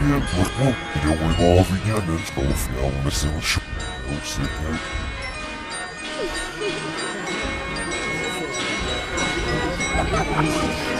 irmão, ele é um irmão avinha, né? Então no final vai ser um chupão, eu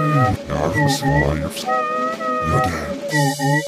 Now for some life. You're dead.